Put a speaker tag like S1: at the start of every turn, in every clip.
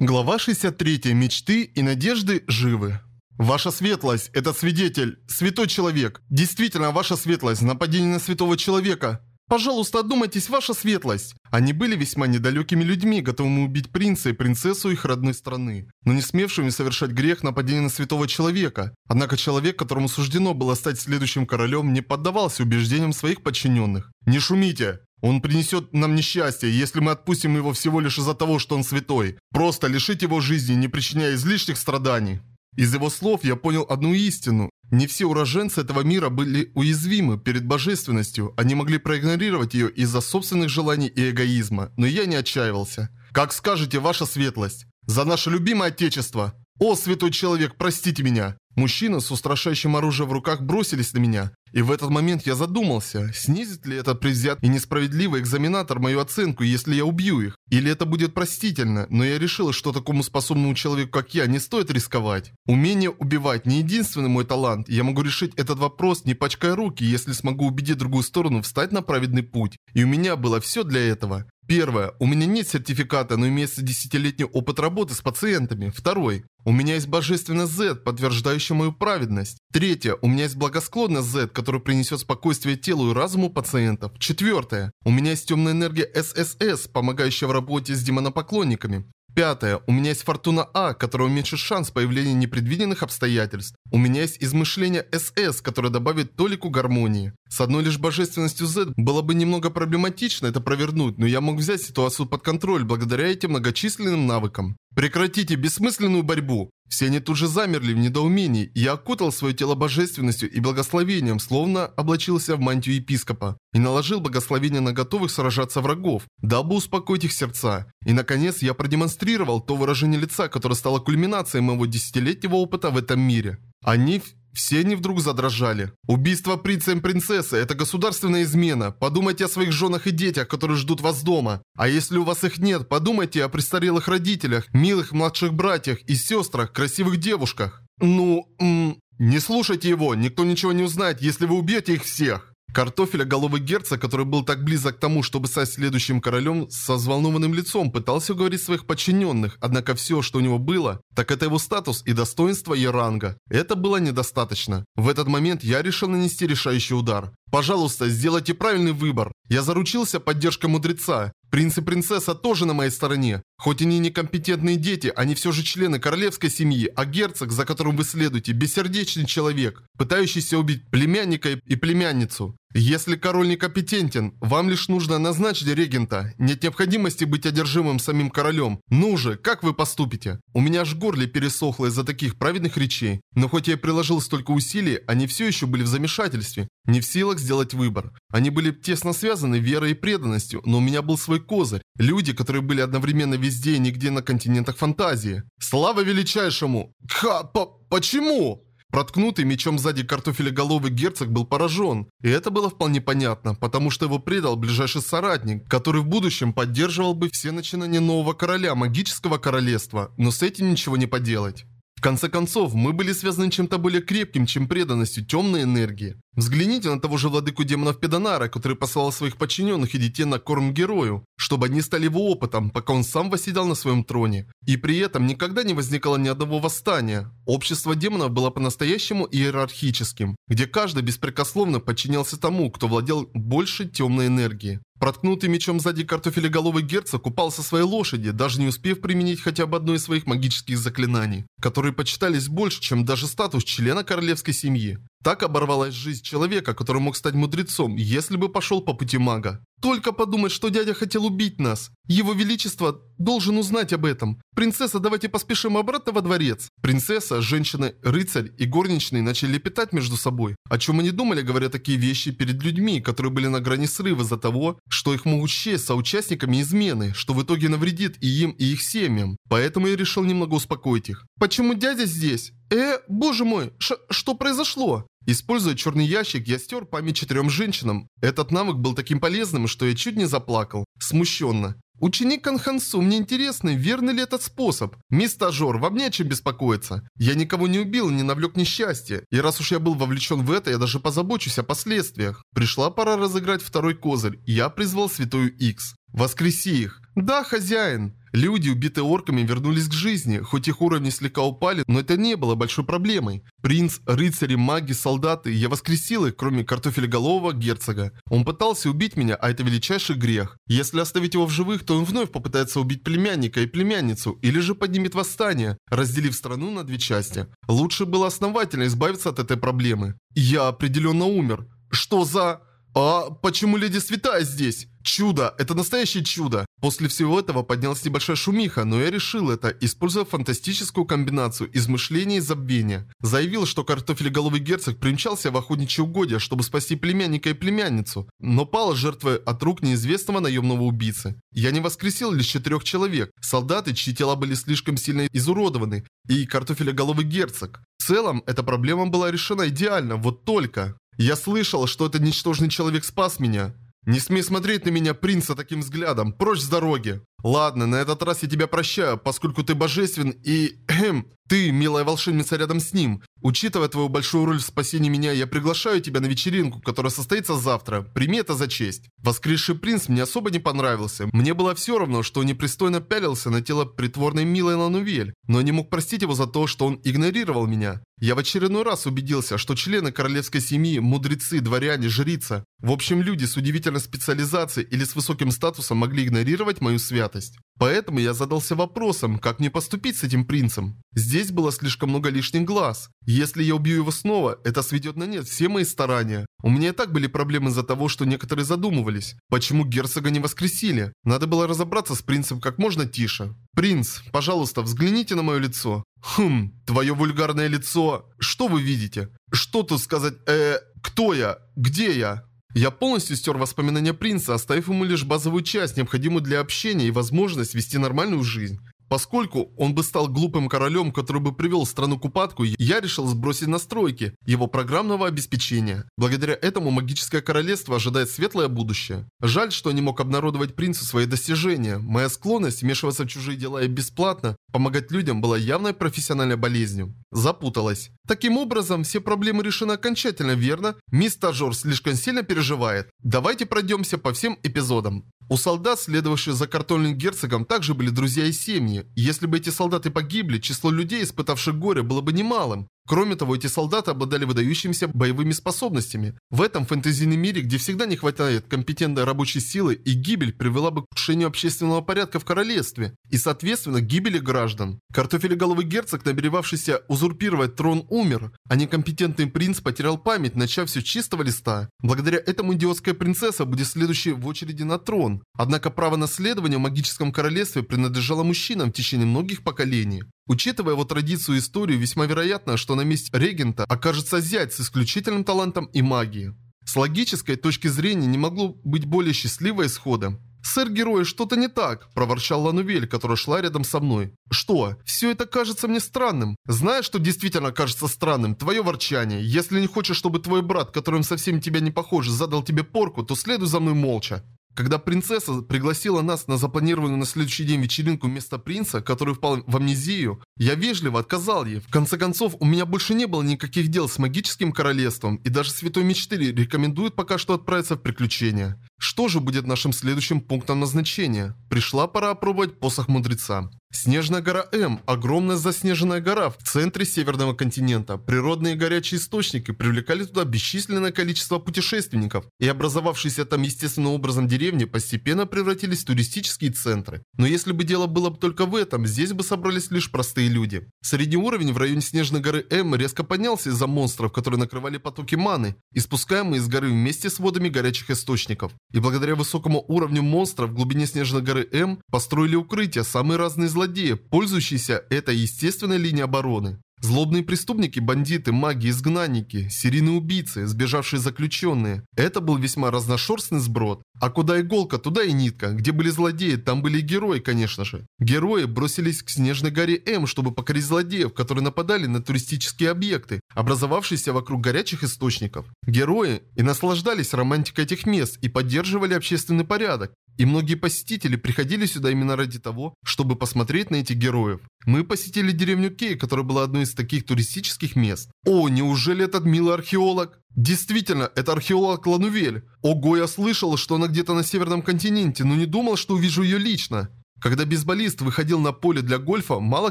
S1: Глава 63. Мечты и надежды живы. Ваша светлость, это свидетель, святой человек. Действительно, ваша светлость, нападение на святого человека. Пожалуйста, одумайтесь, ваша светлость. Они были весьма недалекими людьми, готовыми убить принца и принцессу их родной страны, но не смевшими совершать грех нападения на святого человека. Однако человек, которому суждено было стать следующим королем, не поддавался убеждениям своих подчиненных. «Не шумите! Он принесет нам несчастье, если мы отпустим его всего лишь из-за того, что он святой. Просто лишить его жизни, не причиняя излишних страданий. Из его слов я понял одну истину. Не все уроженцы этого мира были уязвимы перед божественностью. Они могли проигнорировать ее из-за собственных желаний и эгоизма. Но я не отчаивался. Как скажете, ваша светлость. За наше любимое отечество. О, святой человек, простите меня. Мужчины с устрашающим оружием в руках бросились на меня. И в этот момент я задумался, снизит ли этот предвзят и несправедливый экзаменатор мою оценку, если я убью их? Или это будет простительно, но я решил, что такому способному человеку, как я, не стоит рисковать. Умение убивать не единственный мой талант. Я могу решить этот вопрос, не пачкая руки, если смогу убедить другую сторону встать на праведный путь. И у меня было все для этого. Первое. У меня нет сертификата, но имеется десятилетний опыт работы с пациентами. Второй. У меня есть божественный Z, подтверждающий мою праведность. Третье. У меня есть благосклонность Z, который принесет спокойствие телу и разуму пациентов. Четвертое. У меня есть темная энергия ССС, помогающая в работе с демонопоклонниками. Пятое. У меня есть фортуна А, которая уменьшит шанс появления непредвиденных обстоятельств. У меня есть измышление СС, которое добавит толику гармонии. С одной лишь божественностью Z было бы немного проблематично это провернуть, но я мог взять ситуацию под контроль благодаря этим многочисленным навыкам. Прекратите бессмысленную борьбу. Все они тут же замерли в недоумении, я окутал свое тело божественностью и благословением, словно облачился в мантию епископа, и наложил благословение на готовых сражаться врагов, дабы успокоить их сердца. И наконец я продемонстрировал то выражение лица, которое стало кульминацией моего десятилетнего опыта в этом мире. Они все они вдруг задрожали. Убийство принца и принцессы – это государственная измена. Подумайте о своих женах и детях, которые ждут вас дома. А если у вас их нет, подумайте о престарелых родителях, милых младших братьях и сестрах, красивых девушках. Ну, м не слушайте его, никто ничего не узнает, если вы убьете их всех. Картофеля головы герца, который был так близок к тому, чтобы стать следующим королем, со взволнованным лицом пытался уговорить своих подчиненных, однако все, что у него было, так это его статус и достоинство Еранга. Это было недостаточно. В этот момент я решил нанести решающий удар. Пожалуйста, сделайте правильный выбор. Я заручился поддержкой мудреца. Принц и принцесса тоже на моей стороне. Хоть они некомпетентные дети, они все же члены королевской семьи, а герцог, за которым вы следуете, бессердечный человек, пытающийся убить племянника и племянницу. Если король некомпетентен, вам лишь нужно назначить регента. Нет необходимости быть одержимым самим королем. Ну же, как вы поступите? У меня аж горле пересохло из-за таких праведных речей. Но хоть я и приложил столько усилий, они все еще были в замешательстве. Не в силах сделать выбор. Они были тесно связаны верой и преданностью, но у меня был свой козырь. Люди, которые были одновременно везде и нигде на континентах фантазии. Слава величайшему! Ха, по почему? Проткнутый мечом сзади картофелеголовый герцог был поражен. И это было вполне понятно, потому что его предал ближайший соратник, который в будущем поддерживал бы все начинания нового короля магического королевства, но с этим ничего не поделать. В конце концов, мы были связаны чем-то более крепким, чем преданностью темной энергии. Взгляните на того же владыку демонов Педонара, который послал своих подчиненных и детей на корм герою, чтобы они стали его опытом, пока он сам восседал на своем троне. И при этом никогда не возникало ни одного восстания. Общество демонов было по-настоящему иерархическим, где каждый беспрекословно подчинялся тому, кто владел больше темной энергии. Проткнутый мечом сзади картофелеголовый герцог упал со своей лошади, даже не успев применить хотя бы одно из своих магических заклинаний, которые почитались больше, чем даже статус члена королевской семьи. Так оборвалась жизнь человека, который мог стать мудрецом, если бы пошел по пути мага. Только подумать, что дядя хотел убить нас. Его Величество должен узнать об этом. Принцесса, давайте поспешим обратно во дворец. Принцесса, женщина, рыцарь и горничные начали лепетать между собой. О чем они думали, говоря такие вещи перед людьми, которые были на грани срыва из-за того, что их могут счесть соучастниками измены, что в итоге навредит и им, и их семьям. Поэтому я решил немного успокоить их. Почему дядя здесь? Э, боже мой, что произошло? Используя черный ящик, я стер память четырем женщинам. Этот навык был таким полезным, что я чуть не заплакал. Смущенно. «Ученик Канхансу, мне интересно, верный ли этот способ? Мисс Стажер, вам не о чем беспокоиться. Я никого не убил не навлек несчастье. И раз уж я был вовлечен в это, я даже позабочусь о последствиях. Пришла пора разыграть второй козырь. Я призвал Святую Икс. Воскреси их. Да, хозяин. Люди, убитые орками, вернулись к жизни, хоть их уровни слегка упали, но это не было большой проблемой. Принц, рыцари, маги, солдаты, я воскресил их, кроме картофелеголового герцога. Он пытался убить меня, а это величайший грех. Если оставить его в живых, то он вновь попытается убить племянника и племянницу, или же поднимет восстание, разделив страну на две части. Лучше было основательно избавиться от этой проблемы. Я определенно умер. Что за... А почему Леди Святая здесь? Чудо! Это настоящее чудо! После всего этого поднялась небольшая шумиха, но я решил это, используя фантастическую комбинацию измышления и забвения. Заявил, что картофелеголовый герцог примчался в охотничье угодья, чтобы спасти племянника и племянницу, но пал жертвой от рук неизвестного наемного убийцы. Я не воскресил лишь четырех человек, солдаты, чьи тела были слишком сильно изуродованы, и картофелеголовый герцог. В целом, эта проблема была решена идеально, вот только... Я слышал, что этот ничтожный человек спас меня. «Не смей смотреть на меня, принца, таким взглядом! Прочь с дороги!» «Ладно, на этот раз я тебя прощаю, поскольку ты божествен и... Эхм, ты, милая волшебница, рядом с ним. Учитывая твою большую роль в спасении меня, я приглашаю тебя на вечеринку, которая состоится завтра. Прими это за честь. Воскресший принц мне особо не понравился. Мне было все равно, что он непристойно пялился на тело притворной милой Ланувель, но не мог простить его за то, что он игнорировал меня. Я в очередной раз убедился, что члены королевской семьи, мудрецы, дворяне, жрица, в общем, люди с удивительной специализацией или с высоким статусом могли игнорировать мою святость. Поэтому я задался вопросом, как мне поступить с этим принцем. Здесь было слишком много лишних глаз. Если я убью его снова, это сведет на нет все мои старания. У меня и так были проблемы из-за того, что некоторые задумывались. Почему герцога не воскресили? Надо было разобраться с принцем как можно тише. «Принц, пожалуйста, взгляните на мое лицо». «Хм, твое вульгарное лицо. Что вы видите? Что тут сказать? Э, кто я? Где я?» Я полностью стер воспоминания принца, оставив ему лишь базовую часть, необходимую для общения и возможность вести нормальную жизнь. Поскольку он бы стал глупым королем, который бы привел страну к упадку, я решил сбросить настройки его программного обеспечения. Благодаря этому магическое королевство ожидает светлое будущее. Жаль, что не мог обнародовать принцу свои достижения. Моя склонность вмешиваться в чужие дела и бесплатно помогать людям была явной профессиональной болезнью. Запуталась. Таким образом, все проблемы решены окончательно, верно? Мистер Жор слишком сильно переживает. Давайте пройдемся по всем эпизодам. У солдат, следовавших за картонным герцогом, также были друзья и семьи. Если бы эти солдаты погибли, число людей, испытавших горе, было бы немалым. Кроме того, эти солдаты обладали выдающимися боевыми способностями. В этом фэнтезийном мире, где всегда не хватает компетентной рабочей силы, и гибель привела бы к крушению общественного порядка в королевстве, и, соответственно, гибели граждан. Картофелеголовый герцог, намеревавшийся узурпировать трон, умер, а некомпетентный принц потерял память, начав все чистого листа. Благодаря этому идиотская принцесса будет следующей в очереди на трон. Однако право наследования в магическом королевстве принадлежало мужчинам в течение многих поколений. Учитывая его традицию и историю, весьма вероятно, что на месте регента окажется зять с исключительным талантом и магией. С логической точки зрения не могло быть более счастливого исхода. «Сэр-герой, что-то не так», – проворчал Ланувель, которая шла рядом со мной. «Что? Все это кажется мне странным. Знаешь, что действительно кажется странным? Твое ворчание. Если не хочешь, чтобы твой брат, которым совсем тебя не похож, задал тебе порку, то следуй за мной молча». Когда принцесса пригласила нас на запланированную на следующий день вечеринку вместо принца, который впал в амнезию, я вежливо отказал ей. В конце концов, у меня больше не было никаких дел с магическим королевством, и даже Святой Мечтырь рекомендует пока что отправиться в приключения. Что же будет нашим следующим пунктом назначения? Пришла пора опробовать посох мудреца. Снежная гора М – огромная заснеженная гора в центре северного континента. Природные горячие источники привлекали туда бесчисленное количество путешественников, и образовавшиеся там естественным образом деревни постепенно превратились в туристические центры. Но если бы дело было бы только в этом, здесь бы собрались лишь простые люди. Средний уровень в районе Снежной горы М резко поднялся из-за монстров, которые накрывали потоки маны, испускаемые из горы вместе с водами горячих источников. И благодаря высокому уровню монстров в глубине Снежной горы М построили укрытия, самые разные злодеи, пользующиеся этой естественной линией обороны. Злобные преступники, бандиты, маги, изгнанники, серийные убийцы, сбежавшие заключенные. Это был весьма разношерстный сброд. А куда иголка, туда и нитка. Где были злодеи, там были герои, конечно же. Герои бросились к Снежной горе М, чтобы покорить злодеев, которые нападали на туристические объекты, образовавшиеся вокруг горячих источников. Герои и наслаждались романтикой этих мест и поддерживали общественный порядок. И многие посетители приходили сюда именно ради того, чтобы посмотреть на этих героев. Мы посетили деревню Кей, которая была одной из таких туристических мест. О, неужели этот милый археолог? Действительно, это археолог Ланувель. Ого, я слышал, что она где-то на северном континенте, но не думал, что увижу ее лично. Когда бейсболист выходил на поле для гольфа, мало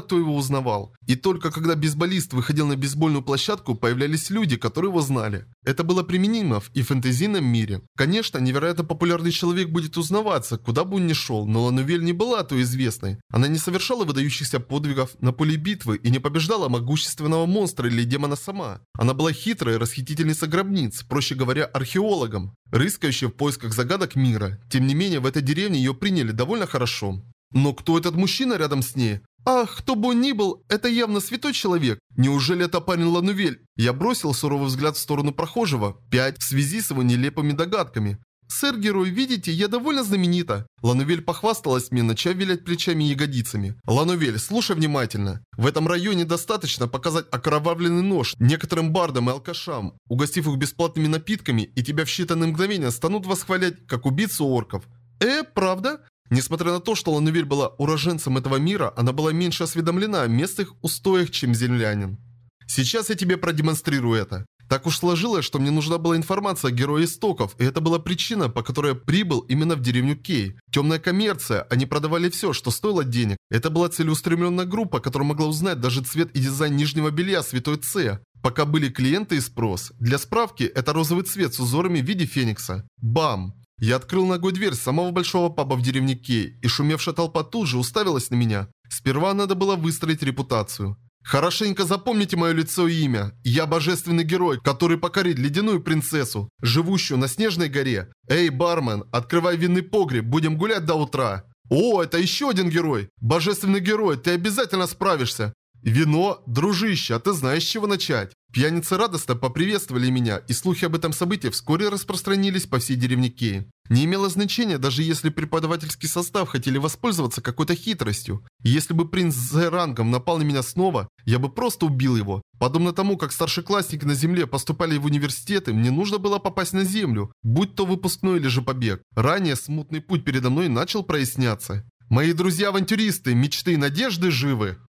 S1: кто его узнавал. И только когда бейсболист выходил на бейсбольную площадку, появлялись люди, которые его знали. Это было применимо и в фэнтезийном мире. Конечно, невероятно популярный человек будет узнаваться, куда бы он ни шел, но Ланувель не была той известной. Она не совершала выдающихся подвигов на поле битвы и не побеждала могущественного монстра или демона сама. Она была хитрой расхитительницей гробниц, проще говоря, археологом, рыскающей в поисках загадок мира. Тем не менее, в этой деревне ее приняли довольно хорошо. Но кто этот мужчина рядом с ней? Ах, кто бы он ни был, это явно святой человек. Неужели это парень Ланувель? Я бросил суровый взгляд в сторону прохожего. Пять в связи с его нелепыми догадками. «Сэр-герой, видите, я довольно знаменита». Ланувель похвасталась мне, начав вилять плечами и ягодицами. «Ланувель, слушай внимательно. В этом районе достаточно показать окровавленный нож некоторым бардам и алкашам, угостив их бесплатными напитками, и тебя в считанные мгновения станут восхвалять, как убийцу орков». «Э, правда?» Несмотря на то, что Ланувель была уроженцем этого мира, она была меньше осведомлена о местных устоях, чем землянин. Сейчас я тебе продемонстрирую это. Так уж сложилось, что мне нужна была информация о герое истоков, и это была причина, по которой я прибыл именно в деревню Кей. Темная коммерция, они продавали все, что стоило денег. Это была целеустремленная группа, которая могла узнать даже цвет и дизайн нижнего белья Святой Ц. Пока были клиенты и спрос. Для справки, это розовый цвет с узорами в виде феникса. Бам! Я открыл ногой дверь самого большого паба в деревне Кей, и шумевшая толпа тут же уставилась на меня. Сперва надо было выстроить репутацию. Хорошенько запомните мое лицо и имя. Я божественный герой, который покорит ледяную принцессу, живущую на снежной горе. Эй, бармен, открывай винный погреб, будем гулять до утра. О, это еще один герой. Божественный герой, ты обязательно справишься. Вино, дружище, а ты знаешь, с чего начать? Пьяницы радостно поприветствовали меня, и слухи об этом событии вскоре распространились по всей деревне Кей. Не имело значения, даже если преподавательский состав хотели воспользоваться какой-то хитростью. Если бы принц с рангом напал на меня снова, я бы просто убил его. Подобно тому, как старшеклассники на земле поступали в университеты, мне нужно было попасть на землю, будь то выпускной или же побег. Ранее смутный путь передо мной начал проясняться. Мои друзья-авантюристы, мечты и надежды живы.